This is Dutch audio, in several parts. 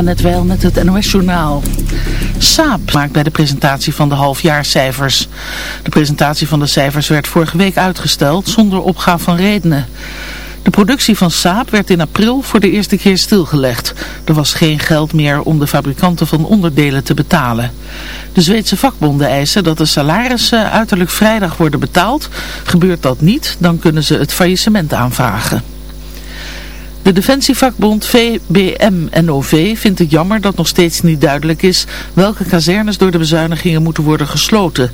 net wel met het NOS-journaal. Saab maakt bij de presentatie van de halfjaarcijfers. De presentatie van de cijfers werd vorige week uitgesteld zonder opgave van redenen. De productie van Saab werd in april voor de eerste keer stilgelegd. Er was geen geld meer om de fabrikanten van onderdelen te betalen. De Zweedse vakbonden eisen dat de salarissen uiterlijk vrijdag worden betaald. Gebeurt dat niet, dan kunnen ze het faillissement aanvragen. De defensievakbond VBM-NOV vindt het jammer dat nog steeds niet duidelijk is welke kazernes door de bezuinigingen moeten worden gesloten.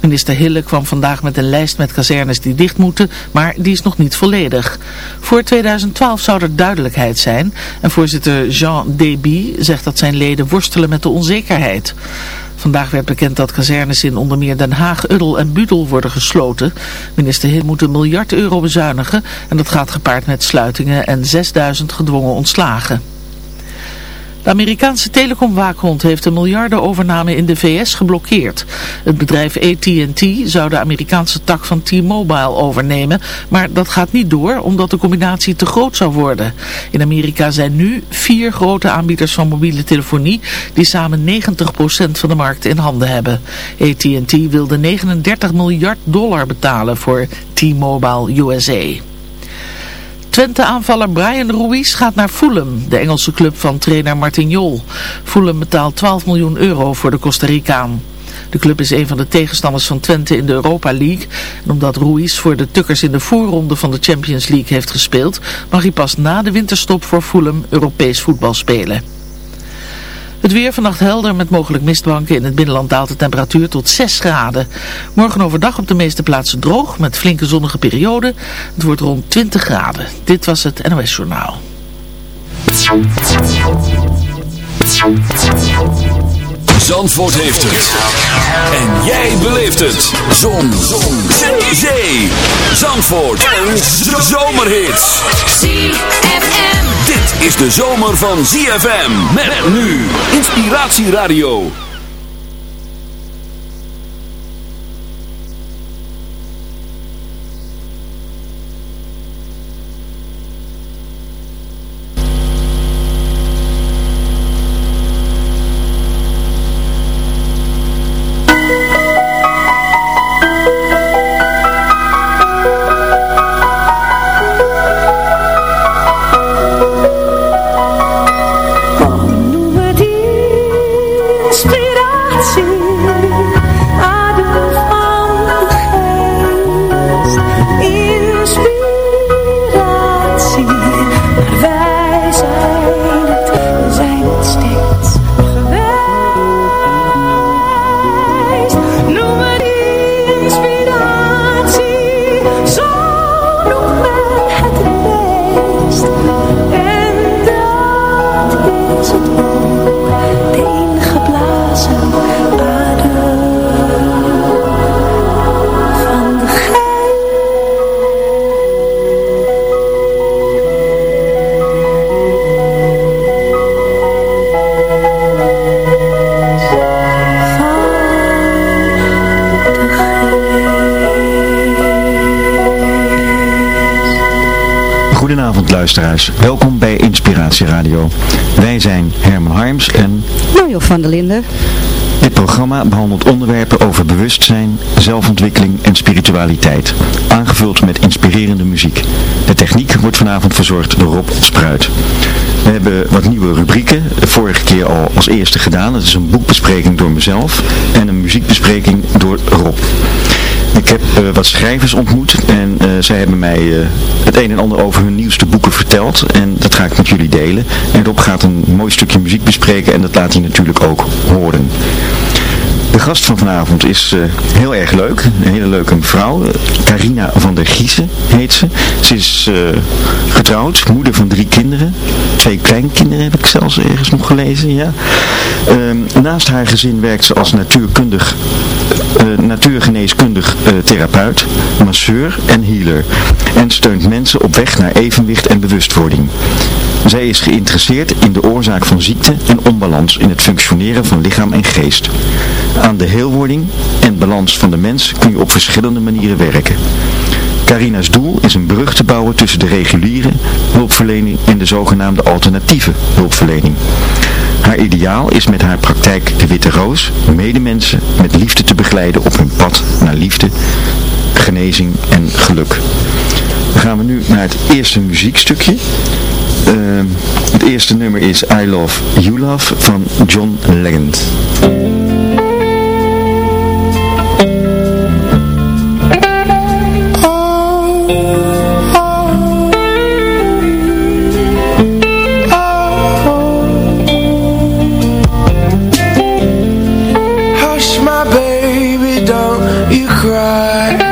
Minister Hille kwam vandaag met een lijst met kazernes die dicht moeten, maar die is nog niet volledig. Voor 2012 zou er duidelijkheid zijn en voorzitter Jean Deby zegt dat zijn leden worstelen met de onzekerheid. Vandaag werd bekend dat kazernes in onder meer Den Haag, Uddel en Budel worden gesloten. Minister Hill moet een miljard euro bezuinigen en dat gaat gepaard met sluitingen en 6000 gedwongen ontslagen. De Amerikaanse telecomwaakhond heeft een miljardenovername in de VS geblokkeerd. Het bedrijf AT&T zou de Amerikaanse tak van T-Mobile overnemen, maar dat gaat niet door omdat de combinatie te groot zou worden. In Amerika zijn nu vier grote aanbieders van mobiele telefonie die samen 90% van de markt in handen hebben. AT&T wilde 39 miljard dollar betalen voor T-Mobile USA. Twente-aanvaller Brian Ruiz gaat naar Fulham, de Engelse club van trainer Martin Jol. Fulham betaalt 12 miljoen euro voor de Costa Ricaan. De club is een van de tegenstanders van Twente in de Europa League. En omdat Ruiz voor de Tukkers in de voorronde van de Champions League heeft gespeeld, mag hij pas na de winterstop voor Fulham Europees voetbal spelen. Het weer vannacht helder met mogelijk mistbanken. In het binnenland daalt de temperatuur tot 6 graden. Morgen overdag op de meeste plaatsen droog met flinke zonnige perioden. Het wordt rond 20 graden. Dit was het NOS Journaal. Zandvoort heeft het. En jij beleeft het. Zon. Zon. Zee. Zandvoort. Een zomerhit. ZFM. Dit is de zomer van ZFM. Met nu. Inspiratieradio. Radio. Wij zijn Herman Harms en... Mario van der Linden. Dit programma behandelt onderwerpen over bewustzijn, zelfontwikkeling en spiritualiteit. Aangevuld met inspirerende muziek. De techniek wordt vanavond verzorgd door Rob Spruit. We hebben wat nieuwe rubrieken. Vorige keer al als eerste gedaan. Dat is een boekbespreking door mezelf en een muziekbespreking door Rob. Ik heb uh, wat schrijvers ontmoet en uh, zij hebben mij uh, het een en ander over hun nieuwste boeken verteld. En dat ga ik met jullie delen. En Rob gaat een mooi stukje muziek bespreken en dat laat hij natuurlijk ook horen. De gast van vanavond is heel erg leuk. Een hele leuke mevrouw. Carina van der Giezen heet ze. Ze is getrouwd, moeder van drie kinderen. Twee kleinkinderen heb ik zelfs ergens nog gelezen. Ja. Uh, naast haar gezin werkt ze als natuurkundig, natuurgeneeskundig therapeut, masseur en healer. En steunt mensen op weg naar evenwicht en bewustwording. Zij is geïnteresseerd in de oorzaak van ziekte en onbalans in het functioneren van lichaam en geest. Aan de heelwording en balans van de mens kun je op verschillende manieren werken. Carina's doel is een brug te bouwen tussen de reguliere hulpverlening en de zogenaamde alternatieve hulpverlening. Haar ideaal is met haar praktijk De Witte Roos medemensen met liefde te begeleiden op hun pad naar liefde, genezing en geluk. Dan gaan we nu naar het eerste muziekstukje. Uh, het eerste nummer is I Love You Love van John Legend. you cry.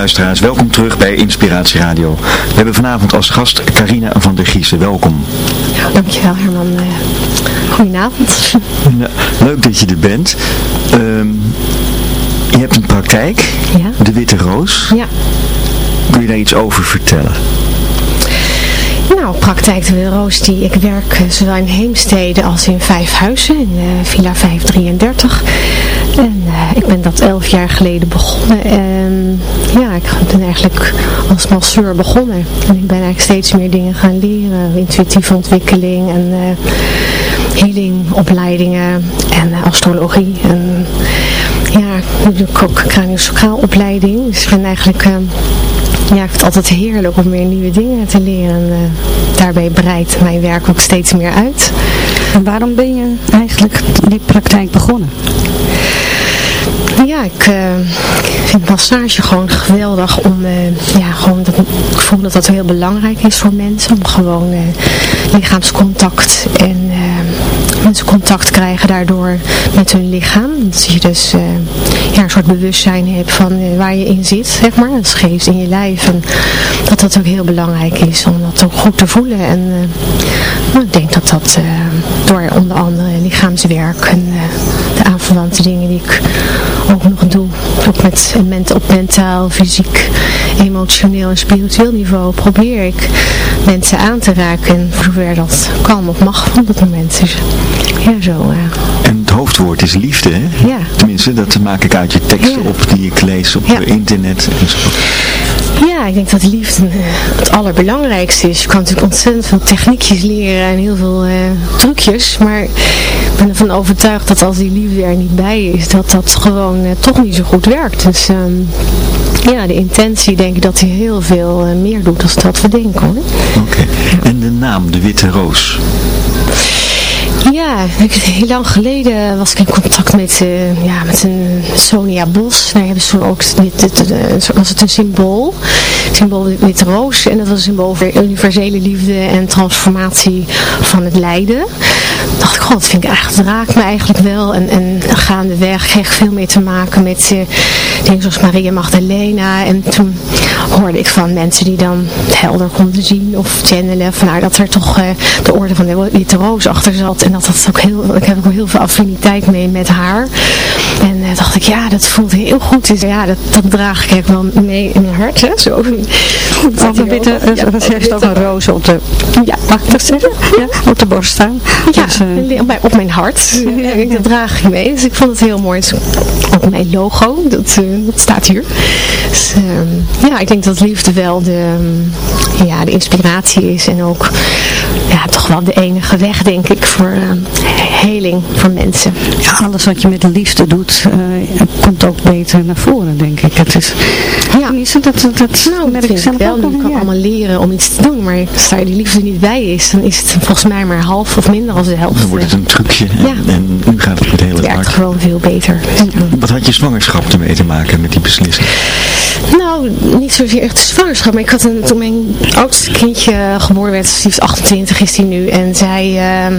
Luisteraars, welkom terug bij Inspiratie Radio. We hebben vanavond als gast Carina van der Giezen. Welkom. Ja, dankjewel Herman. Eh, Goedenavond. Nou, leuk dat je er bent. Ehm, je hebt een praktijk, ja. de Witte Roos. Ja. Kun je daar iets over vertellen? Nou, praktijk de Witte Roos, die, ik werk eh, zowel in Heemstede als in Vijfhuizen, in uh, Villa 533. En uh, ik ben dat elf jaar geleden begonnen. En ja, ik ben eigenlijk als masseur begonnen. En ik ben eigenlijk steeds meer dingen gaan leren. Intuïtieve ontwikkeling en uh, healingopleidingen en astrologie. En ja, ik doe ook craniosacraal opleiding. Dus ik ben eigenlijk... Uh, ja, ik vind het altijd heerlijk om weer nieuwe dingen te leren. En, uh, daarbij breidt mijn werk ook steeds meer uit. En waarom ben je eigenlijk die praktijk begonnen? Ja, ik uh, vind massage gewoon geweldig om, uh, ja, gewoon dat, ik voel dat dat heel belangrijk is voor mensen, om gewoon lichaamscontact en mensen contact krijgen daardoor met hun lichaam. Dat je dus ja, een soort bewustzijn hebt van waar je in zit, zeg maar, het geest in je lijf. En dat dat ook heel belangrijk is om dat ook goed te voelen. En nou, ik denk dat dat door onder andere lichaamswerk en aanverwante dingen die ik ook nog doe. Ook met, met, op mentaal, fysiek, emotioneel en spiritueel niveau probeer ik mensen aan te raken. En voor zover dat kan of mag op dat moment. Dus ja, zo. Uh. En het hoofdwoord is liefde, hè? Ja. Tenminste, dat maak ik uit je teksten Ja. op die ik lees op Ja. internet. En zo. Ja, ik denk dat liefde het allerbelangrijkste is. Je kan natuurlijk ontzettend veel techniekjes leren en heel veel eh, trucjes. Maar ik ben ervan overtuigd dat als die liefde er niet bij is, dat dat gewoon eh, toch niet zo goed werkt. Dus ehm, ja, de intentie denk ik dat hij heel veel eh, meer doet dan dat we denken hoor. Oké. En de naam, de Witte Roos. Ja, heel lang geleden was ik in contact met, eh, ja, met een Sonia Bos. Daar hebben ze toen ook, was het een symbool. Symbool witte roos. En dat was een symbool voor universele liefde en transformatie van het lijden. Dacht ik, god, dat vind ik eigenlijk, dat raakt me eigenlijk wel. En, en gaandeweg kreeg ik veel meer te maken met eh, dingen zoals Maria Magdalena. En toen hoorde ik van mensen die dan helder konden zien of channelen. Van, nou, dat er toch eh, de orde van de witte roos achter zat. En dat dat ook heel, ik heb ook heel veel affiniteit mee met haar. En eh, dacht ik, ja, dat voelt heel goed. Dus ja, dat, dat draag ik eigenlijk wel mee in mijn hart. Hè? Zo. Op de witte, Ja, uh, ze heeft ook een roos op de, Ja, mag ik dat zeggen? Ja, op de borst staan. Ja, Dus, op mijn- op mijn hart. Ik dat draag ik mee. Dus ik vond het heel mooi. Het is ook mijn logo. Dat, eh, dat staat hier. Dus, ehm, ja, ik denk dat liefde wel de, ehm, ja, de inspiratie is. En ook ja, toch wel de enige weg, denk ik, voor ehm, heling voor mensen. ja, alles wat je met de liefde doet, eh, komt ook beter naar voren, denk ik. Het is, Ja. dat, dat, dat Nou, merk ik zelf wel. ook wel, kan ja. allemaal leren om iets te doen. Maar als daar die liefde niet bij is, dan is het volgens mij maar half of minder dan de helft. Dan wordt het een trucje. En, Ja. en nu gaat het met heel Het het werkt hard. gewoon veel beter. Wat had je zwangerschap ermee te maken met die beslissing? Nou, niet zozeer echt zwangerschap, maar ik had een, toen mijn oudste kindje geboren werd, die is 28 is die nu, en zij, ehm,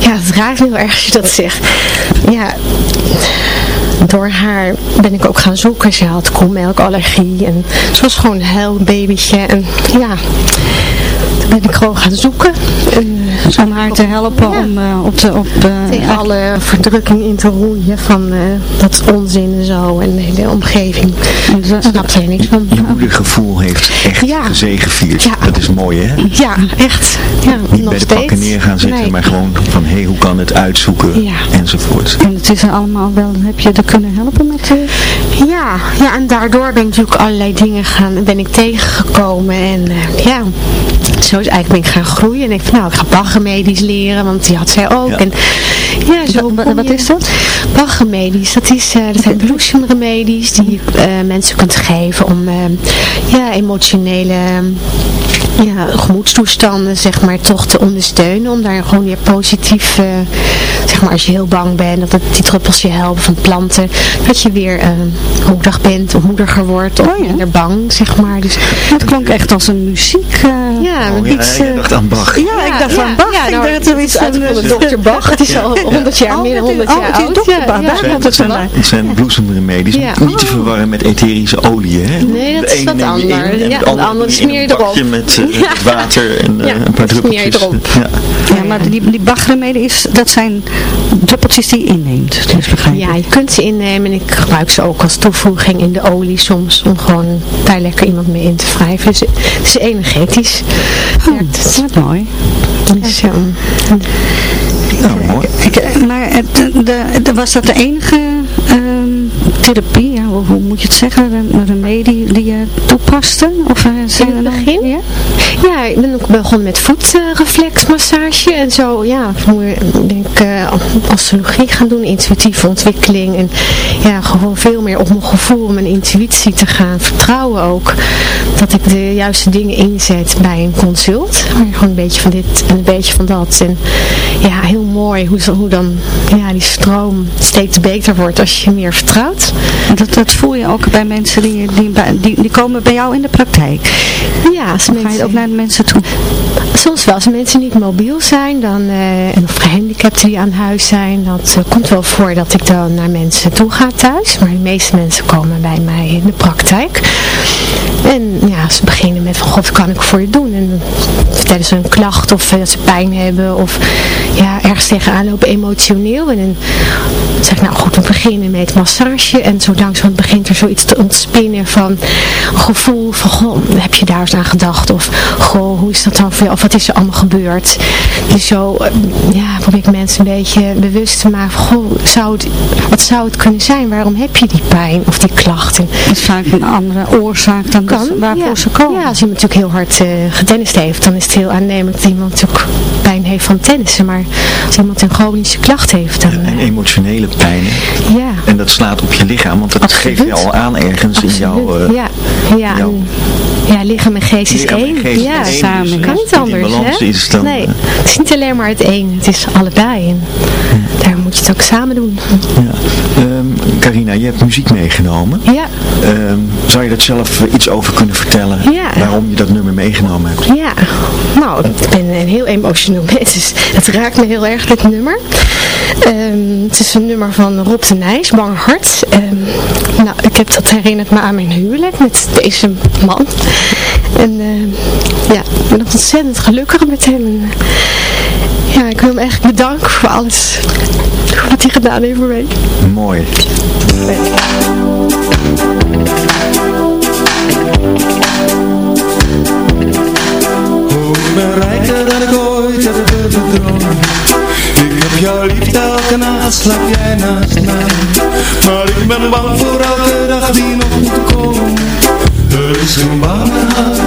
ja, het raakt me heel erg als je dat zegt. Ja, door haar ben ik ook gaan zoeken. Ze had koelmelkallergie en ze was gewoon een heel babytje en ja, ben ik gewoon gaan zoeken. En, eh, Om haar te helpen Ja. om eh, op de... Op, tegen alle verdrukking in te roeien van eh, dat onzin en zo en de hele omgeving. de- Ik snapte er niks van. Je moedergevoel heeft echt Ja. gezegevierd. Ja. Dat is mooi, hè? Ja, echt. Ja, Niet nog bij de steeds. pakken neer gaan zitten, Nee. maar gewoon van, hé, hey, hoe kan het uitzoeken, Ja. enzovoort. En het is er allemaal wel, heb je er kunnen helpen met de... Ja, ja, en daardoor ben ik natuurlijk allerlei dingen gaan, ben ik tegengekomen en eh, ja, zo is eigenlijk ben ik gaan groeien en ik van nou, ik ga Bachenmedisch leren, want die had zij ook. Ja. En ja, zo wat is dat? Bachenmedisch, dat, is, eh, dat zijn bloesemremedies die je eh, mensen kunt geven om eh, ja, emotionele ja, gemoedstoestanden zeg maar toch te ondersteunen. Om daar gewoon weer positief eh, zeg maar als je heel bang bent, dat het, die druppels je helpen van planten, dat je weer uh, moedig bent of moediger wordt of oh, ja. minder bang, zeg maar. Dus, het klonk echt als een muziek. Uh, ja, oh, iets, ja, ik dacht aan Bach. Ja, ik dacht aan Bach. Ja, nou, ik dacht iets van de dokter Bach. Het is al 100 jaar, meer dan 100 jaar oud. Dokter Bach, daar komt het vandaan. Het zijn bloesemremedies, niet te verwarren met etherische olie, hè? Nee, dat is wat anders. Ja, het andere smeer je erop. met water en een paar druppeltjes. Ja, maar die, die Bach-remedie is, dat zijn druppeltjes die je inneemt. Dus ja, je kunt ze innemen en ik gebruik ze ook als toevoeging in de olie soms, om gewoon daar lekker iemand mee in te wrijven. Dus het is energetisch. Oh, dat is mooi. Dus, ja. Nou, mooi. Maar de, de, was dat de enige um, therapie, ja, hoe, hoe, moet je het zeggen, een remedie die je toepaste? Of, uh, in het begin? Ja? ja, ik ben ook begonnen met voetreflexmassage en zo, ja, ik denk uh, astrologie gaan doen, intuïtieve ontwikkeling en ja, gewoon veel meer op mijn gevoel, mijn intuïtie te gaan vertrouwen ook, dat ik de juiste dingen inzet bij een consult, maar gewoon een beetje van dit en een beetje van dat en ja, heel mooi hoe, hoe dan ja, die stroom steeds beter wordt als je meer vertrouwt. Dat, dat voel je ook bij mensen die, die, die, die komen bij jou in de praktijk. Ja, als mensen, ga je ook naar de mensen toe? Soms wel. Als mensen niet mobiel zijn dan, uh, en of gehandicapten die aan huis zijn, dat uh, komt wel voor dat ik dan naar mensen toe ga thuis. Maar de meeste mensen komen bij mij in de praktijk. En ja, ze beginnen met van, god, wat kan ik voor je doen? En vertellen ze een klacht of uh, dat ze pijn hebben of ja, ergens tegenaan lopen emotioneel. En dan zeg ik, nou goed, we beginnen met massage. En zo langzaam begint er zoiets te ontspinnen van gevoel van, goh, heb je daar eens aan gedacht? Of, goh, hoe is dat dan voor je? Of wat is er allemaal gebeurd? Dus zo, eh, ja, probeer ik mensen een beetje bewust te maken van, goh, zou het, wat zou het kunnen zijn? Waarom heb je die pijn of die klachten? Het is vaak een andere oorzaak dan kan, waarvoor ja. ze komen. Ja, als iemand natuurlijk heel hard uh, getennist heeft, dan is het heel aannemelijk dat iemand natuurlijk pijn heeft van tennissen. Maar als iemand een chronische klacht heeft, dan... en emotionele pijn. Ja. En dat slaat op je lichaam, want dat geeft je al aan ergens in jouw... Uh, ja, ja, jouw... ja, lichaam en geest is één. ja, één, samen. Dus, kan niet anders, hè? Is dan, nee, het is niet alleen maar het een, het is allebei. En ja. daar moet je het ook samen doen. Ja. Um, Carina, je hebt muziek meegenomen. Ja. Um, zou je dat zelf iets over kunnen vertellen? Ja. Waarom je dat nummer meegenomen hebt? Ja, nou, ik ben een heel emotioneel mens, dus het raakt me heel erg, dit nummer. Um, het is een nummer van Rob de Nijs, Bang Hart. Um, nou, ik heb dat herinnerd me aan mijn huwelijk met deze man. En uh, ja, ik ben nog ontzettend gelukkig met hem. En, ja, ik wil hem echt bedanken voor alles wat hij gedaan heeft voor mij. Mooi. Ik ben rijker dan ik ooit heb gedroomd. Ik heb jouw liefde elke nacht, slaap jij naast mij. Maar ik ben bang voor elke dag die nog moet komen. Er is geen banger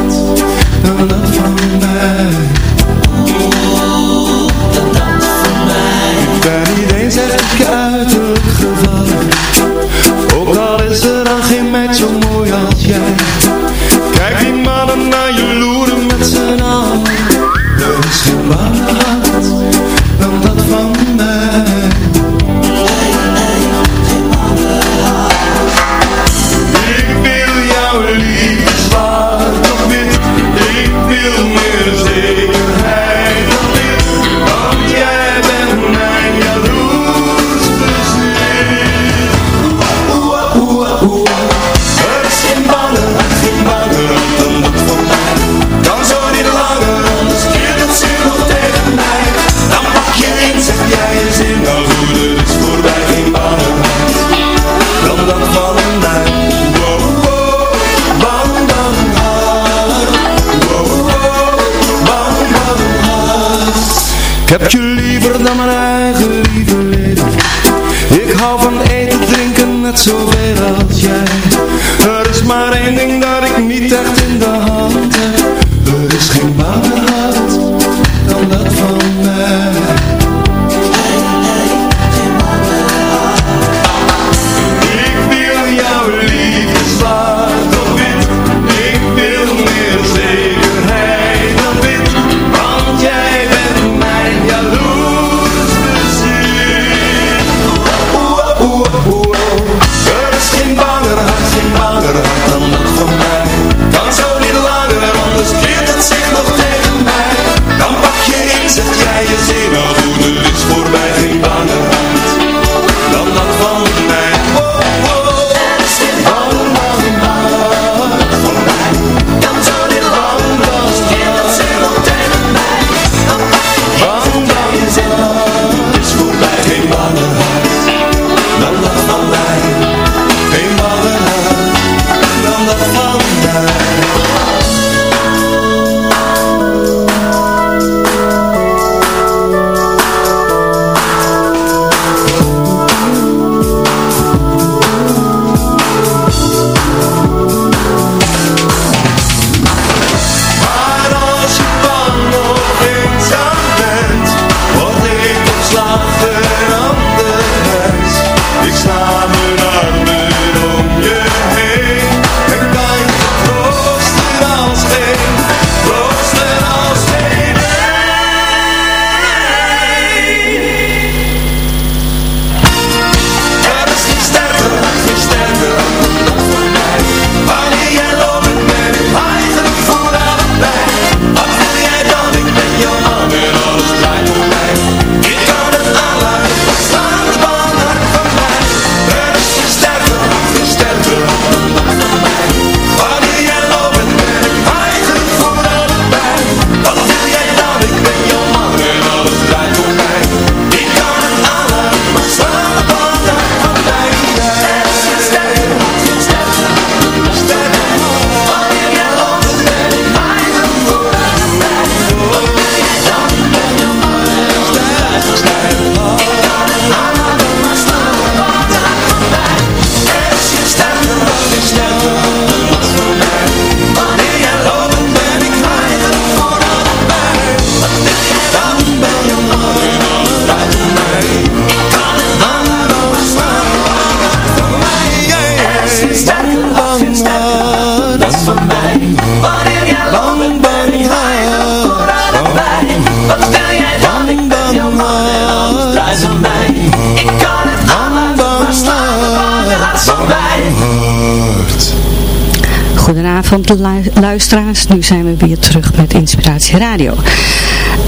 luisteraars, nu zijn we weer terug met Inspiratie Radio.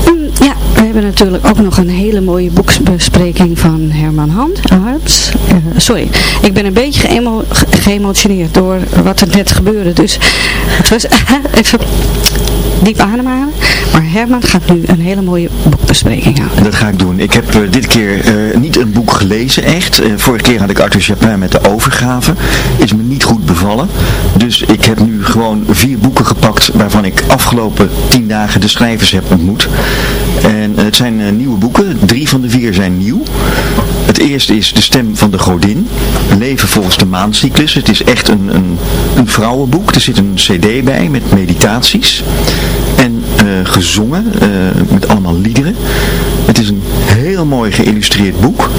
Ehm, ja, we hebben natuurlijk ook nog een hele mooie boeksbespreking van Herman Hand, Harts. Uh, sorry, ik ben een beetje geëmo geëmotioneerd door wat er net gebeurde. Dus het was even diep ademhalen. Maar Herman gaat nu een hele mooie boekbespreking houden. Dat ga ik doen. Ik heb uh, dit keer niet een boek gelezen, echt. Vorige keer had ik Arthur Chapin met de overgave. Is me niet Dus ik heb nu gewoon vier boeken gepakt waarvan ik afgelopen tien dagen de schrijvers heb ontmoet. En het zijn nieuwe boeken. Drie van de vier zijn nieuw. Het eerste is De Stem van de Godin. Leven volgens de maancyclus. Het is echt een, een, een vrouwenboek. Er zit een cd bij met meditaties. En uh, gezongen, uh, met allemaal liederen. Het is een heel mooi geïllustreerd boek.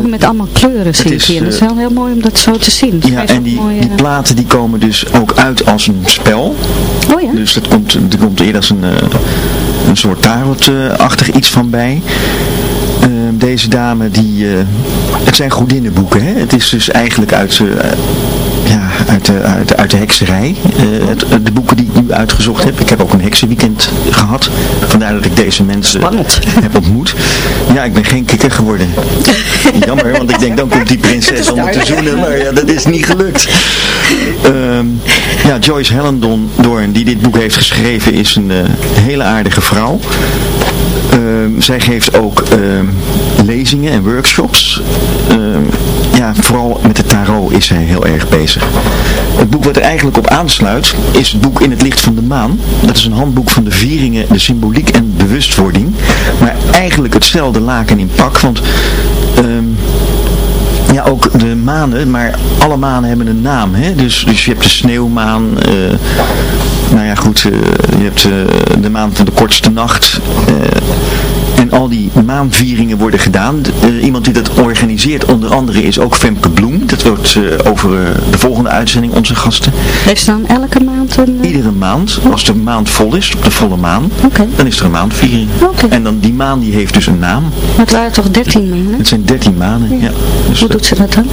Met allemaal kleuren zie ik hier. Dat is wel heel mooi om dat zo te zien. Ja, en die, mooie... die platen die komen dus ook uit als een spel. Oh ja? Dus dat komt, er komt eerder als een, een soort tarotachtig iets van bij. Uh, deze dame die, uh, het zijn godinnenboeken hè. Het is dus eigenlijk uit, uh, uit, de, uit, uit de hekserij. Het, de boeken die ik nu uitgezocht heb. Ik heb ook een heksenweekend gehad. Vandaar dat ik deze mensen Spannend. heb ontmoet. Ja, ik ben geen kikker geworden. Jammer, want ik denk dan komt die prinses om te zoenen. Maar ja, dat is niet gelukt. Um, ja, Joyce Hellendon Doorn, die dit boek heeft geschreven, is een hele aardige vrouw. Uh, zij geeft ook uh, lezingen en workshops. Ja, vooral met de tarot is zij heel erg bezig. Het boek wat er eigenlijk op aansluit is het boek In het licht van de maan. Dat is een handboek van de vieringen, de symboliek en bewustwording. Maar eigenlijk hetzelfde laken in pak, want... ehm ja, ook de manen, maar alle manen hebben een naam. Hè? Dus, dus je hebt de sneeuwmaan, uh, nou ja goed, uh, je hebt uh, de maan van de kortste nacht. En al die maanvieringen worden gedaan. iemand die dat organiseert onder andere is ook Femke Bloem. Dat wordt over de volgende uitzending onze gasten. Heeft dan elke maand een... Iedere maand, als de maand vol is, op de volle maan, okay. dan is er een maandviering. Okay. En dan die maan die heeft dus een naam. Maar het waren toch 13 maanden? Het zijn 13 maanden, ja. ja. Dus Hoe doet ze dat dan?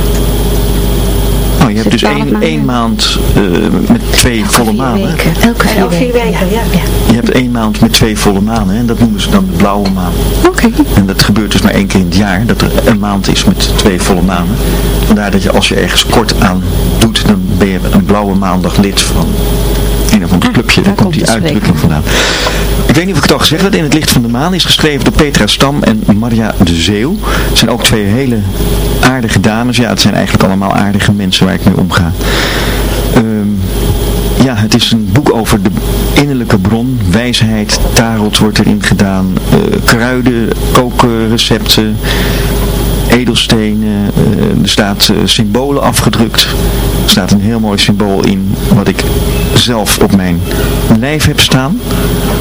Oh, je hebt dus één, één maand uh, met twee Elke volle maanden. Elke vier, Elke vier weken, ja. ja. Je hebt één maand met twee volle maanden en dat noemen ze dan de blauwe maan. Oké. Okay. En dat gebeurt dus maar één keer in het jaar, dat er een maand is met twee volle maanden. Vandaar dat je als je ergens kort aan doet, dan ben je een blauwe maandag lid van een of ander clubje. Daar, daar komt die uitdrukking vandaan. Ik weet niet of ik het al gezegd heb. In het licht van de maan is geschreven door Petra Stam en Maria de Zeeuw. Het zijn ook twee hele aardige dames. Ja, het zijn eigenlijk allemaal aardige mensen waar ik mee omga. Um, ja, het is een boek over de innerlijke bron, wijsheid, tarot wordt erin gedaan, uh, kruiden, kookrecepten, edelstenen, uh, er staat uh, symbolen afgedrukt. Er staat een heel mooi symbool in wat ik zelf op mijn lijf heb staan.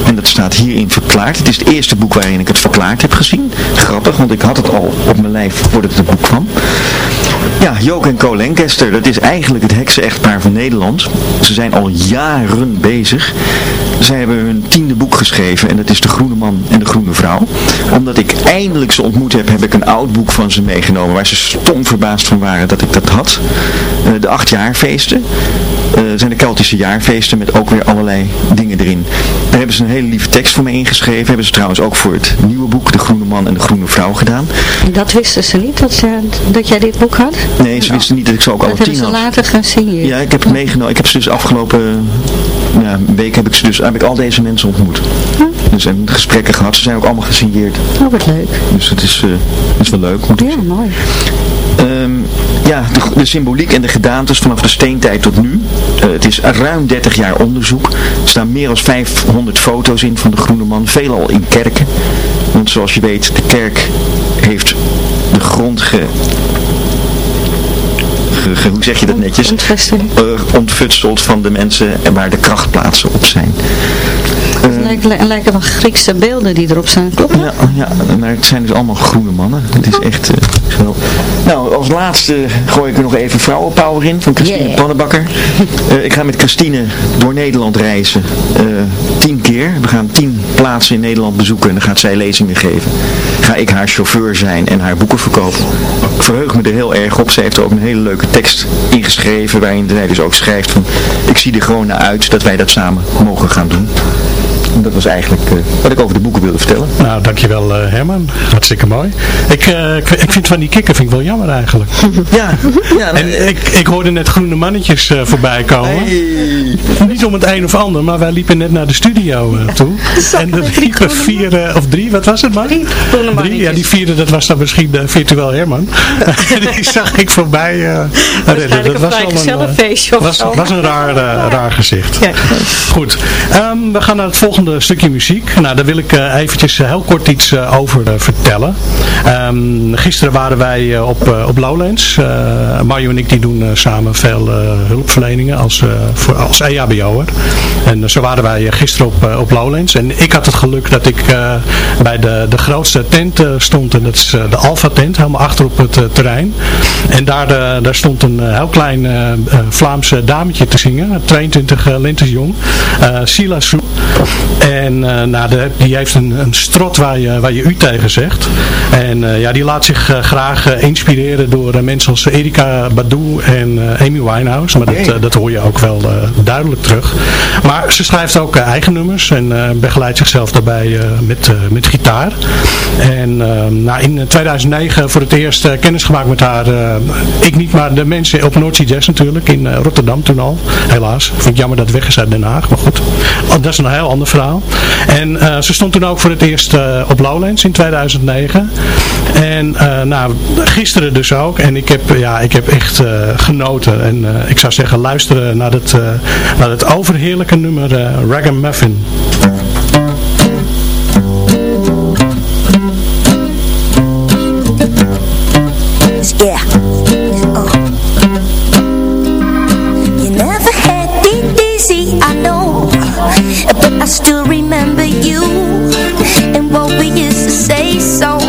En dat staat hierin verklaard. Het is het eerste boek waarin ik het verklaard heb gezien. Grappig, want ik had het al op mijn lijf voordat het boek kwam. Ja, Jook en Co Lancaster, dat is eigenlijk het heksen-echtpaar van Nederland. Ze zijn al jaren bezig. Zij hebben hun tiende boek geschreven en dat is De Groene Man en de Groene Vrouw. Omdat ik eindelijk ze ontmoet heb, heb ik een oud boek van ze meegenomen waar ze stom verbaasd van waren dat ik dat had. Uh, de acht jaarfeesten. Uh, zijn de Keltische jaarfeesten met ook weer allerlei dingen erin. Daar hebben ze een hele lieve tekst voor me ingeschreven. Hebben ze trouwens ook voor het nieuwe boek De Groene Man en de Groene Vrouw gedaan. Dat wisten ze niet, dat, ze, dat jij dit boek had? Nee, ze wisten niet dat ik ze ook alle tien had. Dat hebben ze later gesigneerd? Ja, ik heb het meegenomen. Ik heb ze dus afgelopen ja, week heb ik, ze dus, heb ik al deze mensen ontmoet. Huh? Dus en gesprekken gehad. Ze zijn ook allemaal gesigneerd. Oh, wat leuk. Dus het is, uh, is wel leuk. Moet ja, mooi. Um, ja, de, de, symboliek en de gedaantes vanaf de steentijd tot nu. Uh, het is ruim 30 jaar onderzoek. Er staan meer dan 500 foto's in van de Groene Man. Veelal in kerken. Want zoals je weet, de kerk heeft de grond ge hoe zeg je dat netjes? Ontfutseld. Uh, ontfutseld van de mensen waar de krachtplaatsen op zijn. Lijken, lijken wel Griekse beelden die erop staan, klopt Ja, ja, maar het zijn dus allemaal groene mannen. Het is echt uh, geweldig. Nou, als laatste gooi ik er nog even Vrouwenpower in van Christine Yeah. Pannenbakker. Eh, ik ga met Christine door Nederland reizen. eh, tien keer. We gaan tien plaatsen in Nederland bezoeken en dan gaat zij lezingen geven. Ga ik haar chauffeur zijn en haar boeken verkopen. Ik verheug me er heel erg op. Ze heeft er ook een hele leuke tekst ingeschreven waarin zij dus ook schrijft van ik zie er gewoon naar uit dat wij dat samen mogen gaan doen. En dat was eigenlijk eh, wat ik over de boeken wilde vertellen. Nou, dankjewel eh, Herman. Hartstikke mooi. Ik, eh, ik, vind van die kikker vind ik wel jammer eigenlijk. Ja, ja En ik, ik hoorde net groene mannetjes voorbij komen. Niet om het een of ander, maar wij liepen net naar de studio toe. En er liepen vier, of drie, wat was het maar? Drie groene ja, die vierde, dat was dan misschien uh, virtueel Herman. die zag ik voorbij uh. Dat was wel een, uh, was, was een raar, uh, raar gezicht. Ja. Goed, um, we gaan naar het volgende stukje muziek. Nou, daar wil ik uh, eventjes heel kort iets uh, over vertellen. Um, gisteren waren wij op, op Lowlands. Mario en ik die doen samen veel hulpverleningen als, voor, als EHBO'er. En zo waren wij gisteren op, op Lowlands. En ik had het geluk dat ik bij de, de grootste tent stond. En dat is de Alpha tent, helemaal achter op het terrein. En daar, daar stond een heel klein Vlaamse dametje te zingen. 22 lentes jong. Sila Soe. En uh, nou, de, die heeft een, een strot waar je, waar je u tegen zegt. En uh, ja, die laat zich uh, graag inspireren door mensen als Erika Badu en Amy Winehouse. Maar dat, dat hoor je ook wel duidelijk terug. Maar ze schrijft ook eigen nummers en begeleidt zichzelf daarbij met, met gitaar. En nou, in 2009 voor het eerst kennis gemaakt met haar. ik niet, maar de mensen op Noordzee Jazz natuurlijk. In Rotterdam toen al. Helaas. Ik vind het jammer dat het weg is uit Den Haag. Maar goed. Dat is een heel ander verhaal. En uh, ze stond toen ook voor het eerst uh, op Lowlands in 2009. En uh, nou, gisteren dus ook. En ik heb, ja, ik heb echt genoten. En ik zou zeggen, luisteren naar het, naar het overheerlijke nummer Ragamuffin. Yeah. Still remember you And what we used to say. So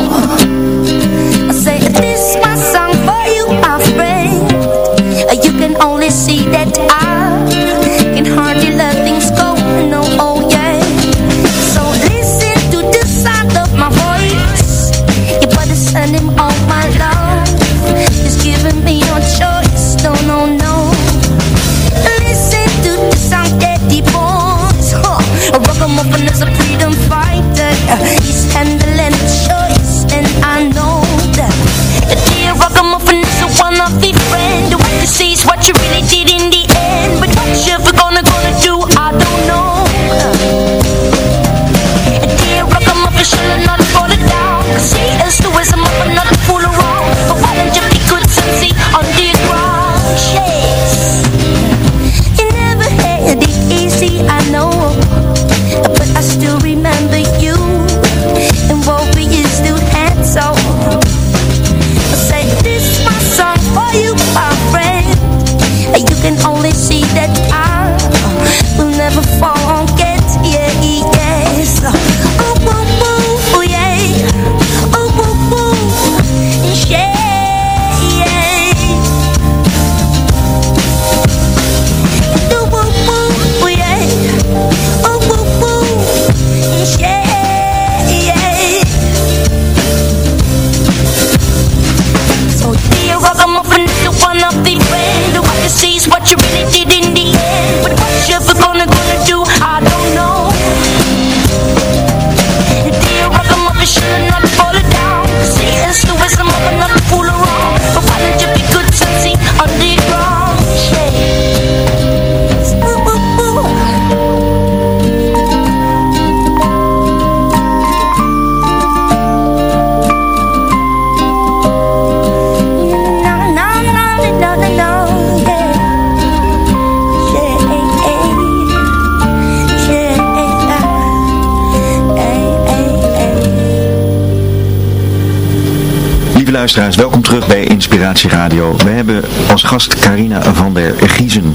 luisteraars, welkom terug bij Inspiratie Radio. We hebben als gast Carina van der Giezen.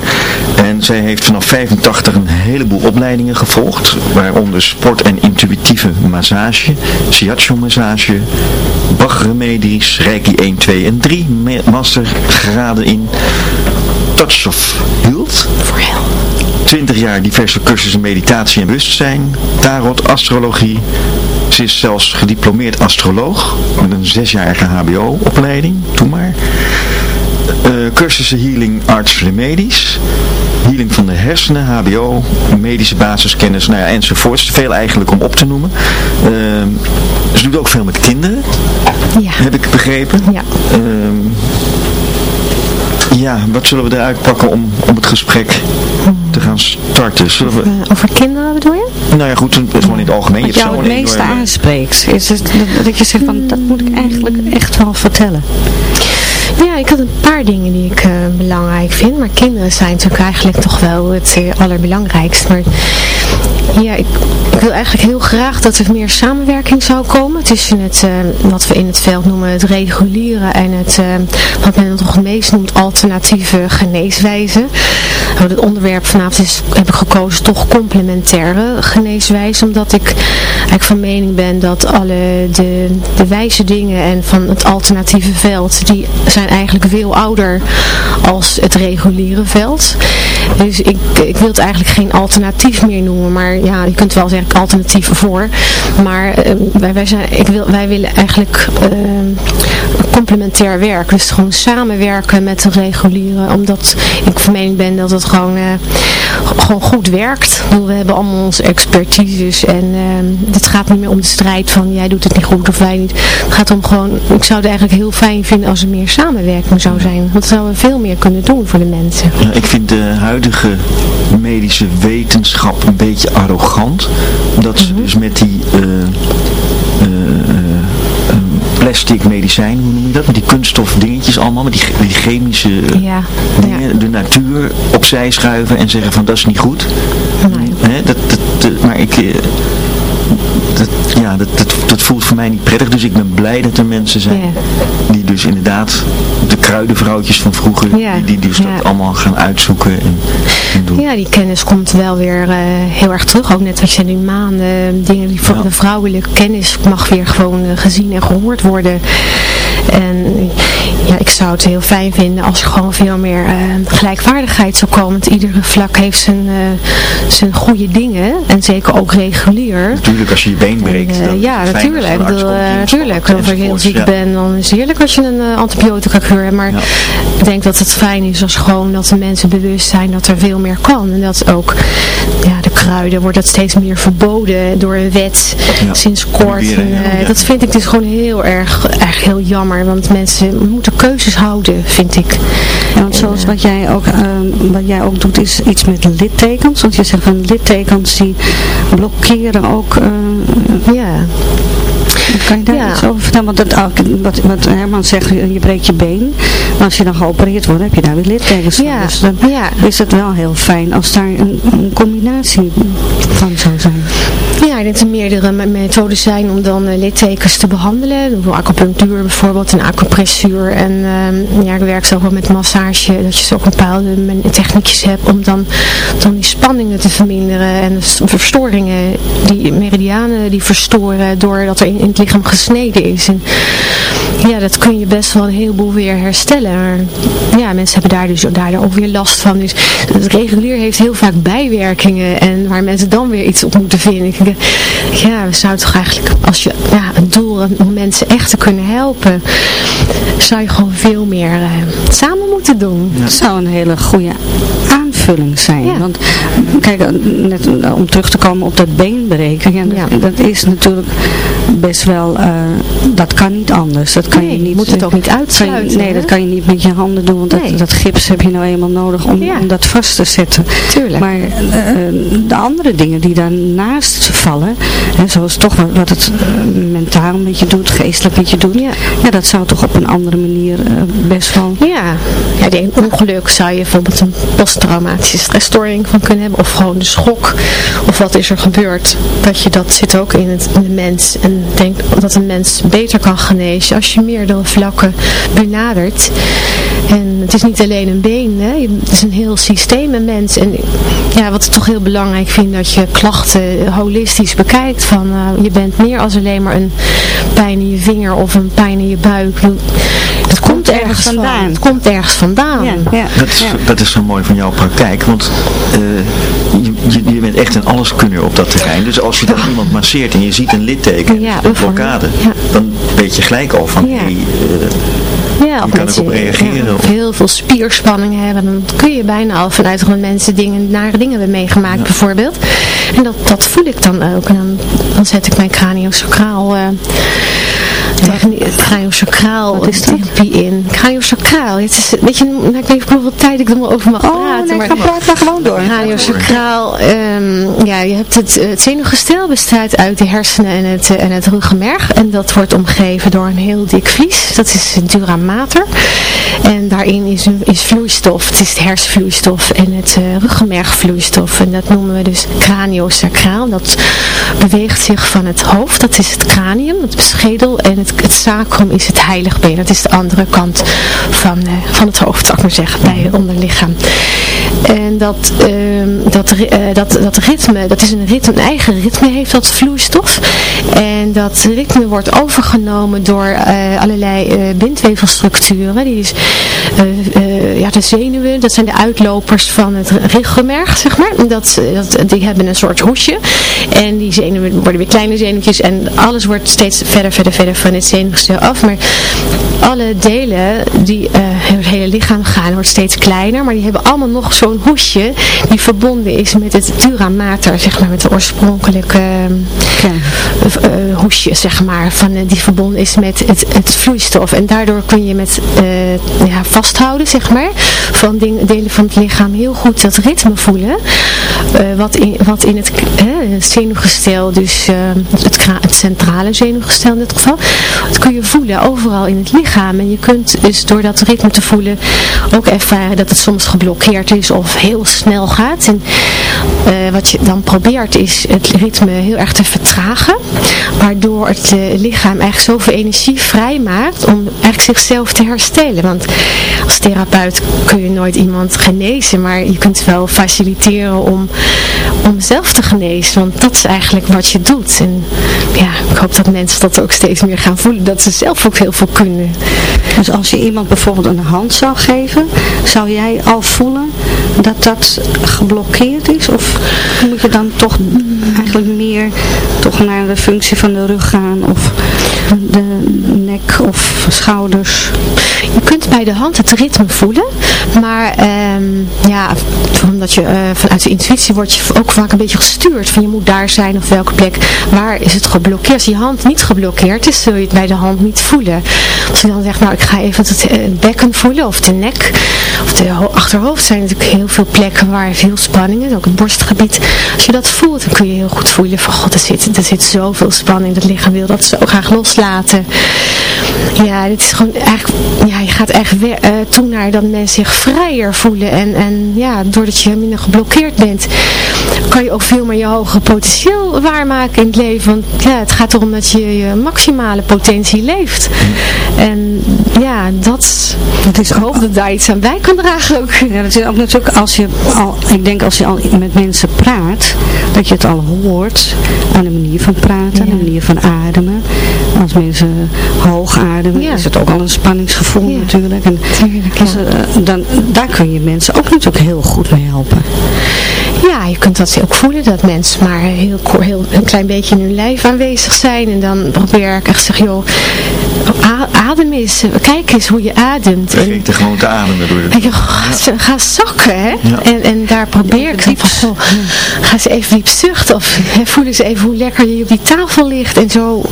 En zij heeft vanaf 85 een heleboel opleidingen gevolgd, waaronder sport- en intuïtieve massage, shiatsu massage, Bach-remedies, Reiki 1, 2 en 3, mastergraden in Touch of Health. Voor heel. 20 jaar diverse cursussen meditatie en bewustzijn, tarot, astrologie. Ze is zelfs gediplomeerd astroloog met een zesjarige hbo-opleiding, doe maar. Eh, cursussen healing arts remedies, healing van de hersenen, hbo, medische basiskennis, nou ja, enzovoorts. Veel eigenlijk om op te noemen. Eh, ze doet ook veel met kinderen, Ja. heb ik begrepen. Ja. Ehm, ja, wat zullen we eruit pakken om, om het gesprek te gaan starten? Zullen we... Eh, over kinderen bedoel je? Nou ja, goed, het is gewoon in het algemeen. Je Wat jou zo'n het meeste enorme- aanspreekt. Is het dat, dat je zegt van, dat moet ik eigenlijk echt wel vertellen. Ja, ik had een paar dingen die ik eh, belangrijk vind. Maar kinderen zijn natuurlijk eigenlijk toch wel het allerbelangrijkste. Maar ja, ik, wil eigenlijk heel graag dat er meer samenwerking zou komen tussen het, eh, wat we in het veld noemen het reguliere en het, eh, wat men toch het meest noemt alternatieve geneeswijzen. Nou, het onderwerp vanavond is, heb ik gekozen toch complementaire geneeswijze, omdat ik eigenlijk van mening ben dat alle de, de wijze dingen en van het alternatieve veld, die zijn eigenlijk veel ouder als het reguliere veld. Dus ik, ik wil het eigenlijk geen alternatief meer noemen, maar ja, je kunt wel zeggen alternatieven voor. Maar eh, wij, wij, zijn, ik wil, wij willen eigenlijk eh, complementair werken. Dus gewoon samenwerken met de reguliere, omdat ik van mening ben dat het gewoon, eh, gewoon goed werkt. We hebben allemaal onze expertises en eh, het gaat niet meer om de strijd van jij doet het niet goed of wij niet. Het gaat om gewoon, ik zou het eigenlijk heel fijn vinden als er meer samenwerking zou zijn. Want dan zouden we veel meer kunnen doen voor de mensen. Ja, ik vind de huidige medische wetenschap een beetje arrogant. Dat ze dus met die eh, eh, eh, plastic medicijn, hoe noem je dat? Met die kunststof dingetjes allemaal, met die, die chemische Ja, dingen, de natuur opzij schuiven en zeggen van dat is niet goed. Nee. Dat- maar ik... eh, dat, ja, dat, dat, dat voelt voor mij niet prettig, dus ik ben blij dat er mensen zijn die dus inderdaad de kruidenvrouwtjes van vroeger, die, die dus dat allemaal gaan uitzoeken en, en doen. Ja, die kennis komt wel weer eh, heel erg terug. Ook net als je nu maanden dingen die voor Ja. de vrouwelijke kennis mag weer gewoon eh, gezien en gehoord worden. En ja, ik zou het heel fijn vinden als er gewoon veel meer eh, gelijkwaardigheid zou komen. Want iedere vlak heeft zijn, eh, zijn goede dingen. En zeker ook regulier. Natuurlijk, als je je been breekt. En, eh, ja, natuurlijk. als bedoel, natuurlijk. Als ik heel ziek ja. ben, dan is het heerlijk als je een antibiotica kuur hebt. Maar Ja. ik denk dat het fijn is als gewoon dat de mensen bewust zijn dat er veel meer kan. En dat ook ja, de kruiden wordt dat steeds meer verboden door een wet Ja. sinds kort. En. Dat vind ik dus gewoon heel erg, erg heel jammer. Want mensen moeten keuzes houden, vind ik. Ja, want zoals wat jij, ook, ehm, wat jij ook doet is iets met littekens. Want je zegt van littekens die blokkeren ook. eh, Ja, kan je daar Ja. iets over vertellen? Want dat, wat, wat Herman zegt, je breekt je been. Als je dan geopereerd wordt, heb je daar weer littekens van. Ja, Dus dan ja. is het wel heel fijn als daar een, een combinatie van zou zijn. Ja, dat er meerdere me- methoden zijn om dan eh, littekens te behandelen. Door acupunctuur bijvoorbeeld en acupressuur. En ehm, ja, ik werk zo wel met massage. Dat je zo ook bepaalde techniekjes hebt om dan, dan die spanningen te verminderen. En verstoringen, die meridianen die verstoren doordat er in, in het lichaam gesneden is. En ja, dat kun je best wel een heleboel weer herstellen. Maar ja, mensen hebben daar dus daardoor ook weer last van. Dus het regulier heeft heel vaak bijwerkingen. En waar mensen dan weer iets op moeten vinden. Ik denk, ja, we zouden toch eigenlijk, als je ja, een doel om mensen echt te kunnen helpen, zou je gewoon veel meer eh, samen moeten doen. Het zou een hele goede zijn. Ja. Want kijk, eh, net eh, om terug te komen op dat beenbreken. Ja, dat, is natuurlijk best wel, eh, dat kan niet anders. Dat kan Nee, je niet, moet het ook niet je- uitsluiten, nee, hè? dat kan je niet met je handen doen. Want Nee. dat, dat gips heb je nou eenmaal nodig om, Ja. om dat vast te zetten. Tuurlijk. Maar eh, de andere dingen die daarnaast vallen, hè, zoals toch wat, het eh, mentaal met je doet, geestelijk met je doet. Ja. Ja, dat zou toch op een andere manier eh, best wel... Ja, ja denk ongeluk zou je bijvoorbeeld een posttrauma posttraumatische stressstoring van kunnen hebben. Of gewoon de schok. Of wat is er gebeurd. Dat je dat zit ook in, het, in de mens. En denk dat een mens beter kan genezen als je meerdere vlakken benadert. En het is niet alleen een been. Hè. Het is een heel systeem, een mens. En ja, wat ik toch heel belangrijk vind, dat je klachten holistisch bekijkt. Van uh, je bent meer als alleen maar een pijn in je vinger of een pijn in je buik. Het komt ergens vandaan. Het komt ergens vandaan. Ja, ja. Dat, is, dat is zo mooi van jouw praktijk, want uh, je, je, je, bent echt een alleskunner op dat terrein. Dus als je dan iemand masseert en je ziet een litteken, ja, een blokkade, dan weet je gelijk al van, ja. hey, uh, ja, kan erop reageren. Ja, heel veel spierspanning hebben, dan kun je bijna al vanuit gewoon mensen dingen, nare dingen hebben meegemaakt bijvoorbeeld. En dat, dat voel ik dan ook. En dan, dan zet ik mijn craniosacraal... Uh, craniosacraal therapie in. Craniosacraal, het is, weet je, nou, ik weet niet hoeveel tijd ik er maar over mag oh, praten. Nee, maar ga praat maar gewoon door. Craniosacraal, um, ja, je hebt het, het zenuwgestel bestaat uit de hersenen en het, en het ruggenmerg. En dat wordt omgeven door een heel dik vlies. Dat is dura mater. En daarin is, is vloeistof, het is het hersenvloeistof en het uh, ruggenmergvloeistof. En dat noemen we dus craniosacraal. Dat beweegt zich van het hoofd, dat is het cranium, het schedel. En het, het sacrum is het heiligbeen, dat is de andere kant van, uh, van het hoofd, zou ik maar zeggen, bij het onderlichaam. En dat, uh, dat, uh, dat, dat ritme, dat is een, ritme, een eigen ritme heeft dat vloeistof. En dat ritme wordt overgenomen door uh, allerlei bindweefselstructuren. Die is, ja, de zenuwen, dat zijn de uitlopers van het ruggenmerg, zeg maar. Dat, dat, die hebben een soort hoesje. En die zenuwen worden weer kleine zenuwtjes. En alles wordt steeds verder, verder, verder van het zenuwgestel af. Maar alle delen die het hele lichaam gaan, wordt steeds kleiner. Maar die hebben allemaal nog zo'n hoesje die verbonden is met het dura mater, zeg maar, met de oorspronkelijke ja. uh, hoesje, zeg maar, van, uh, die verbonden is met het, het vloeistof. En daardoor kun je met ja, vasthouden, zeg maar, van ding, delen van het lichaam heel goed dat ritme voelen. wat, in, wat in het, het zenuwgestel, dus het, het centrale zenuwgestel in dit geval, dat kun je voelen overal in het lichaam. En je kunt dus door dat ritme te voelen ook ervaren dat het soms geblokkeerd is of heel snel gaat. En uh, wat je dan probeert is het ritme heel erg te vertragen. Waardoor het uh, lichaam eigenlijk zoveel energie vrijmaakt om eigenlijk zichzelf te herstellen. Want als therapeut kun je nooit iemand genezen. Maar je kunt wel faciliteren om, om zelf te genezen. Want dat is eigenlijk wat je doet. En ja, ik hoop dat mensen dat ook steeds meer gaan voelen. Dat ze zelf ook heel veel kunnen. Dus als je iemand bijvoorbeeld een hand zou geven, zou jij al voelen dat dat geblokkeerd is? Of moet je dan toch eigenlijk meer toch naar de functie van de rug gaan of de nek of schouders? Je kunt bij de hand het ritme voelen, maar um, ja, omdat je uh, vanuit de intuïtie word je ook vaak een beetje gestuurd van je moet daar zijn of welke plek. Waar is het geblokkeerd? Als je hand niet geblokkeerd is, zul je het bij de hand niet voelen. Als je dan zegt, nou ik ga even het, het bekken voelen of de nek of de achterhoofd zijn natuurlijk heel veel plekken waar veel spanning is, ook het borstgebied. Als je dat voelt, dan kun je heel goed voelen van god, er zit, er zit zoveel spanning, het lichaam wil dat zo graag loslaten. Ja, dit is gewoon eigenlijk, ja, je gaat echt weer, uh, toe naar dat mensen zich vrijer voelen en, en ja, doordat je minder geblokkeerd bent, kan je ook veel meer je hoge potentieel waarmaken in het leven. Want ja, het gaat erom dat je je maximale potentie leeft. En ja, dat, dat is, ik hoop dat daar iets aan bij kan dragen ook. Ja, dat is ook natuurlijk als je al, ik denk als je al met mensen praat, dat je het al hoort aan de manier van praten, aan de manier van ademen. Als mensen hoog ademen, ja. is het ook al een spanningsgevoel ja. natuurlijk. En Tuurlijk, uh, dan, daar kun je mensen ook natuurlijk heel goed mee helpen. Ja, je kunt dat ook voelen, dat mensen maar heel, heel, een klein beetje in hun lijf aanwezig zijn. En dan probeer ik echt te zeggen, joh, adem eens, kijk eens hoe je ademt. Vergeet er gewoon te ademen door En je ga, ga zakken, hè. Ja. En, en daar probeer ik diep, van, ga ze even diep zuchten. Of voelen ze even hoe lekker je op die tafel ligt. En zo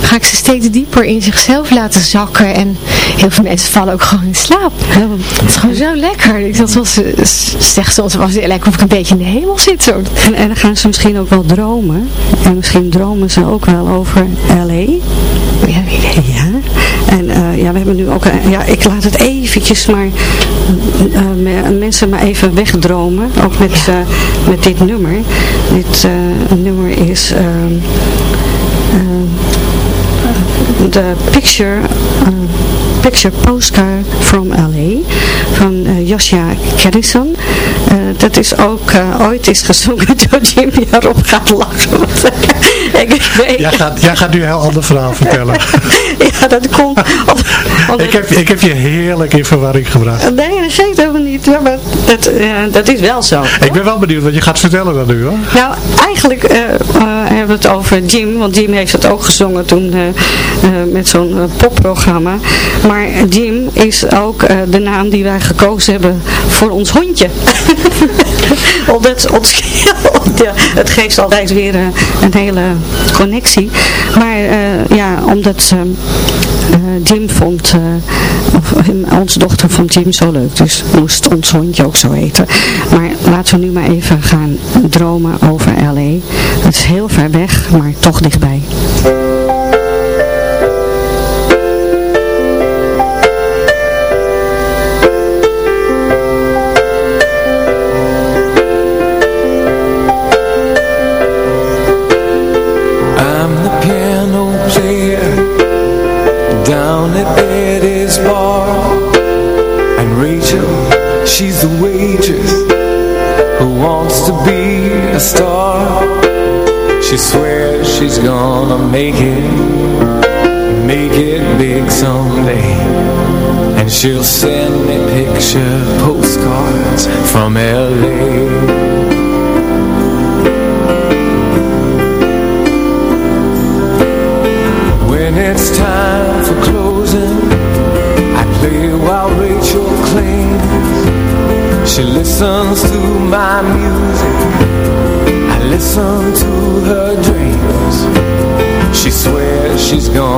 ga ik ze steeds dieper in zichzelf laten zakken. En heel veel mensen vallen ook gewoon in slaap. Het is gewoon zo lekker. Dat was, zegt soms, was het lijkt of ik een beetje in de hemel zit. Zo. En, en dan gaan ze misschien ook wel dromen. En misschien dromen ze ook wel over L.A. Ja. Ja. En ja, we hebben nu ook, ja, ik laat het eventjes maar mensen maar even wegdromen. Ook met, met dit nummer. Dit nummer is de Picture Picture Postcard from LA van uh, Josja Kerrison. Uh, dat is ook uh, ooit is gezongen door Jim Jarop gaat lachen. ik weet... jij, gaat, jij gaat nu een heel ander verhaal vertellen. ja, dat komt... ik, heb, ik heb je heerlijk in verwarring gebracht. Nee, dat ik helemaal niet. Ja, maar dat, dat is wel zo. Ik ben wel benieuwd wat je gaat vertellen dan nu hoor. Nou, eigenlijk hebben we het over Jim. Want Jim heeft het ook gezongen toen met zo'n popprogramma. Maar Jim is ook uh, de naam die wij gekozen hebben voor ons hondje. Omdat ons, ja, het geeft altijd weer uh, een hele connectie. Maar uh, ja, omdat Jim vond, of, onze dochter vond Jim zo leuk. Dus moest ons hondje ook zo heten. Maar laten we nu maar even gaan dromen over L.A. Het is heel ver weg, maar toch dichtbij. She swears she's gonna make it Make it big someday And she'll send me picture postcards from L.A. she's gone.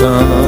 Sun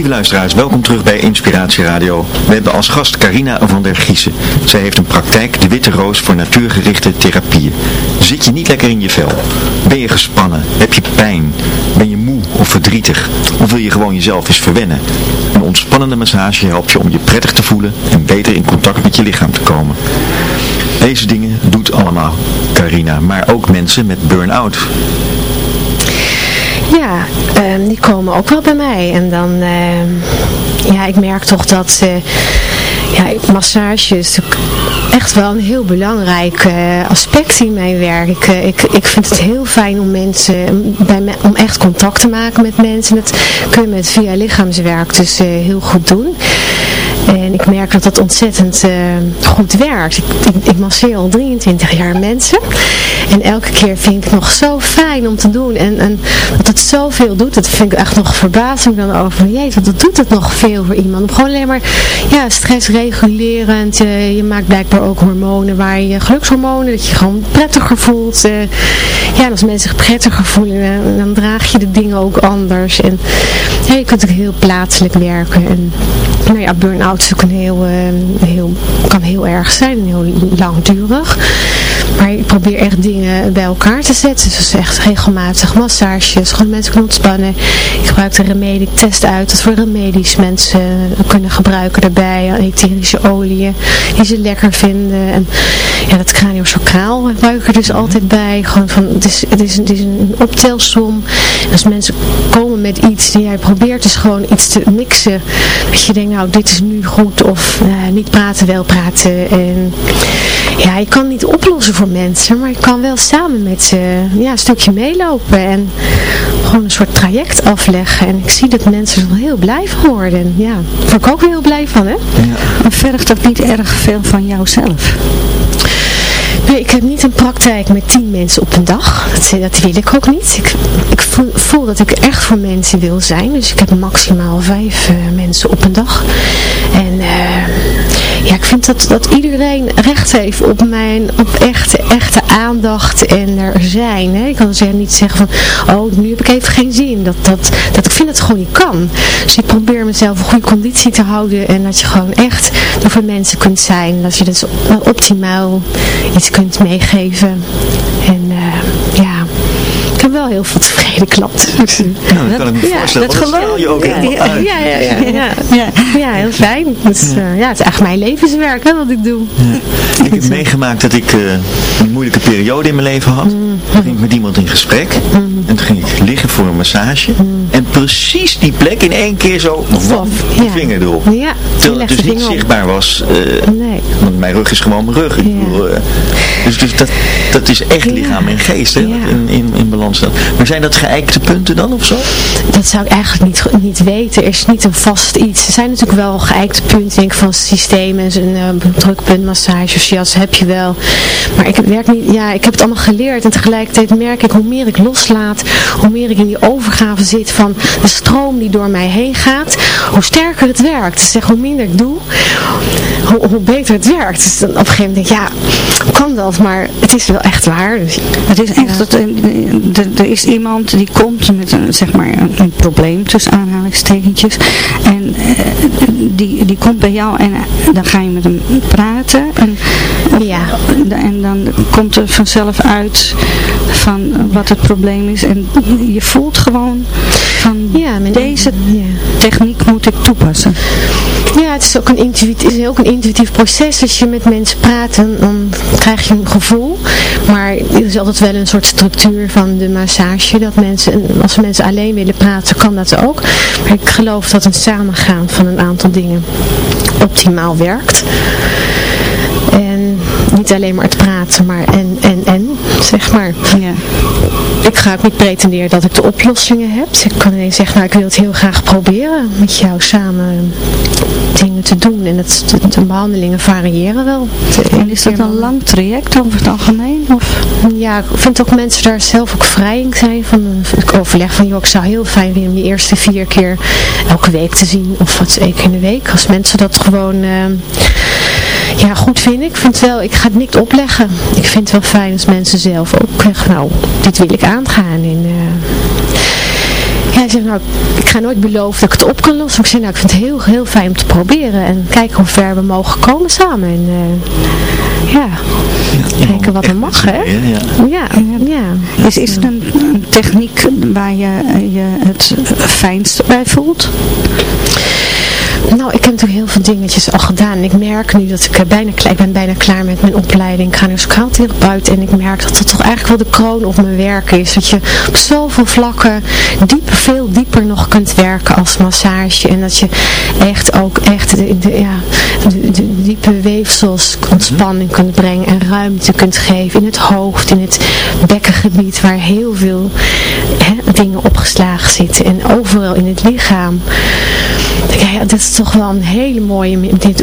Lieve luisteraars, welkom terug bij Inspiratie Radio. We hebben als gast Carina van der Giezen. Zij heeft een praktijk, de Witte Roos, voor natuurgerichte therapieën. Zit je niet lekker in je vel? Ben je gespannen? Heb je pijn? Ben je moe of verdrietig? Of wil je gewoon jezelf eens verwennen? Een ontspannende massage helpt je om je prettig te voelen en beter in contact met je lichaam te komen. Deze dingen doet allemaal Carina, maar ook mensen met burn-out. Ja, ehm, die komen ook wel bij mij. En dan, ehm, ja, ik merk toch dat, eh, ja, massage is echt wel een heel belangrijk eh, aspect in mijn werk. Ik, eh, ik, vind het heel fijn om mensen, bij me, om echt contact te maken met mensen. Dat kun je met via lichaamswerk dus heel goed doen. En ik merk dat dat ontzettend goed werkt. Ik, ik, masseer al 23 jaar mensen. En elke keer vind ik het nog zo fijn om te doen. En, en dat het zoveel doet, dat vind ik echt nog verbazing dan over. Jezus, dat doet het nog veel voor iemand. Gewoon alleen maar ja, stressregulerend. Je, je maakt blijkbaar ook hormonen waar je gelukshormonen, dat je gewoon prettiger voelt. Uh, ja, als mensen zich prettiger voelen, dan draag je de dingen ook anders. En je kunt ook heel plaatselijk werken. En nou ja, burn-out is ook een heel, uh, heel, kan heel erg zijn en heel langdurig. Maar ik probeer echt dingen bij elkaar te zetten. Dus echt regelmatig massages, gewoon mensen kunnen ontspannen. Ik gebruik de remedie, ik test uit wat voor remedies mensen kunnen gebruiken daarbij. Etherische oliën die ze lekker vinden. En ja, dat craniosacraal gebruik ik er dus altijd bij. Gewoon van, het is, het is, het is een optelsom. Als mensen komen met iets die jij probeert dus gewoon iets te mixen. Dat je denkt, nou dit is nu of uh, niet praten, wel praten. En ja, je kan niet oplossen voor mensen, maar je kan wel samen met ze ja, een stukje meelopen en gewoon een soort traject afleggen. En ik zie dat mensen er heel blij van worden. Ja, daar word ik ook heel blij van, hè? Ja. Maar vergt dat niet erg veel van jouzelf? Ik heb niet een praktijk met tien mensen op een dag. Dat, wil ik ook niet. Ik, ik voel, dat ik echt voor mensen wil zijn. Dus ik heb maximaal vijf uh, mensen op een dag. En uh, ja, ik vind dat, dat iedereen recht heeft op mijn op echte, echte aandacht en er zijn. Hè. Ik kan dus niet zeggen van, oh, nu heb ik even geen zin. Dat, dat, dat ik vind dat het gewoon niet kan. Dus ik probeer mezelf een goede conditie te houden en dat je gewoon echt er voor mensen kunt zijn. Dat je dus optimaal iets kunt meegeven. En ja wel heel veel tevreden klanten. Nou, dat kan ik me voorstellen. dat geloof je ook ja, ja, ja, ja, ja, heel fijn. Dus, uh, ja, het is echt mijn levenswerk hè, wat ik doe. Ik heb meegemaakt dat ik uh, een moeilijke periode in mijn leven had. Mm. Toen ging ik met iemand in gesprek. En toen ging ik liggen voor een massage. Mm. En precies die plek in één keer zo, Ja. die vinger erop. Ja, Terwijl het dus niet zichtbaar was. eh, Nee. want mijn rug is gewoon mijn rug. Ik bedoel, eh, dus dus dat, dat is echt lichaam en geest hè, Ja. wat in, in, in balans Maar zijn dat geëikte punten dan of zo? Dat zou ik eigenlijk niet, niet weten. Er is niet een vast iets. Er zijn natuurlijk wel geëikte punten denk ik, van systemen. Een uh, drukpunt, massage, jas heb je wel. Maar ik werk niet, ja, ik heb het allemaal geleerd. En tegelijkertijd merk ik hoe meer ik loslaat, hoe meer ik in die overgave zit van de stroom die door mij heen gaat, hoe sterker het werkt. Dus zeg, hoe minder ik doe, hoe, hoe beter het werkt. Dus dan op een gegeven moment denk ik, ja, kan dat? Maar het is wel echt waar. Dus, Het is echt dat er, er- is iemand die komt met een, zeg maar, een, een probleem tussen aanhalingstekentjes. En eh, die, die komt bij jou en eh, dan ga je met hem praten. En, of- Ja. en dan komt er vanzelf uit van wat het probleem is. En je voelt gewoon van Ja, deze ja. techniek moet ik toepassen. Ja, het is ook een is ook een intuïtief proces. Als je met mensen praat, dan, dan krijg je een gevoel. Maar er is altijd wel een soort structuur van de massage. Dat mensen, als mensen alleen willen praten, kan dat ook. Maar ik geloof dat een samengaan van een aantal dingen optimaal werkt. En niet alleen maar het praten, maar en, en, en. Zeg maar. Ja. Ik ga ook niet pretenderen dat ik de oplossingen heb. Dus ik kan alleen zeggen, nou ik wil het heel graag proberen met jou samen dingen te doen. En het, de, de behandelingen variëren wel. En is dat een lang traject over het algemeen? Of? Ja, ik vind ook mensen daar zelf ook vrij in zijn. Van ik overleg van, joh, ik zou heel fijn vinden om die eerste vier keer elke week te zien. Of wat één keer in de week. Als mensen dat gewoon eh, ja, goed vinden. Ik vind wel, ik ga het niet opleggen. Ik vind het wel fijn als mensen zelf ook zeggen, nou, dit wil ik aangaan. En, eh, ja, zegt, nou, ik ga nooit beloven dat ik het op kan lossen. Maar ik zeg, nou, ik vind het heel, heel fijn om te proberen. En kijken hoe ver we mogen komen samen. En eh, ja, kijken wat er mag, hè. Ja, ja. Is, is er een, een techniek waar je je het fijnst bij voelt? Nou, ik heb natuurlijk heel veel dingetjes al gedaan. Ik merk nu dat ik bijna klaar, ik ben bijna klaar met mijn opleiding craniosacraal therapeut. En ik merk dat dat toch eigenlijk wel de kroon op mijn werk is. Dat je op zoveel vlakken dieper, veel dieper nog kunt werken als massage. En dat je echt ook echt de, ja, de, weefsels ontspanning kunt brengen. En ruimte kunt geven in het hoofd, in het bekkengebied waar heel veel hè, dingen opgeslagen zitten. En overal in het lichaam. Ja, dat is toch wel een hele mooie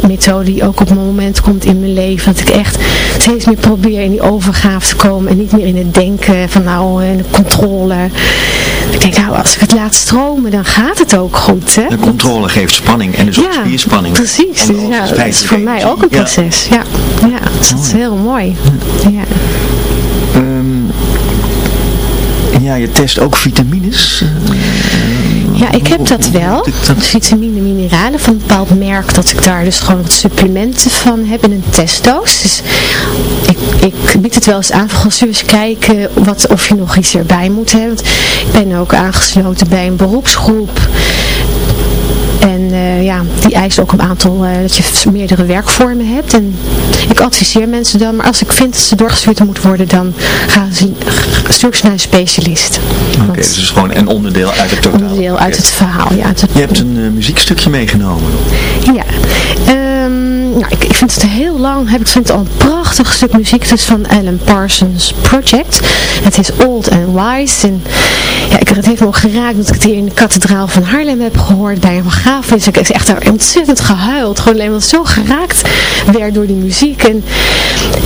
methode die ook op een moment komt in mijn leven. Dat ik echt steeds meer probeer in die overgave te komen en niet meer in het denken van nou, eh, de controle. Ik denk nou, als ik het laat stromen, dan gaat het ook goed. Hè? De controle geeft spanning en dus ook spierspanning. precies. Dus ja, dat is voor mij ook een. Ja. proces. Ja, ja, dus dat is heel mooi. Ja. Ehm, ja, je test ook vitamines. Ja, ik heb dat wel. Vitamine, mineralen van een bepaald merk. Dat ik daar dus gewoon wat supplementen van heb in een testdoos. Dus ik, ik bied het wel eens aan. We eens kijken wat, of je nog iets erbij moet hebben. Want ik ben ook aangesloten bij een beroepsgroep. Eh, ja, die eist ook een aantal, eh, dat je meerdere werkvormen hebt. En ik adviseer mensen dan, maar als ik vind dat ze doorgestuurd moeten worden, dan gaan ze, stuur ik ze naar een specialist. Oké, Want- dus gewoon een onderdeel uit het totaal. onderdeel uit het verhaal. Ja, het, Je hebt een eh, muziekstukje meegenomen. ja. Nou, ik, ik vind het heel lang, heb ik vind al een prachtig stuk muziek. Het is van Alan Parsons Project. Het is Old and Wise. En ja, ik, het heeft me geraakt dat ik het hier in de kathedraal van Haarlem heb gehoord bij een begrafenis. Ik heb echt daar ontzettend gehuild. Gewoon alleen maar zo geraakt werd door die muziek. En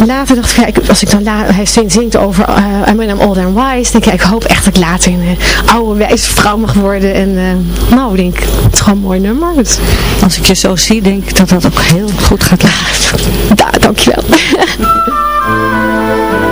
later dacht ik, als ik dan hij zingt over uh, I mean, old and wise. denk ik, ik hoop echt dat ik later een eh, oude wijze vrouw mag worden. En eh, nou, ik denk het is gewoon een mooi nummer. Dus Als ik je zo zie, denk ik dat dat ook heel goed gaat lukken. ja, dankjewel.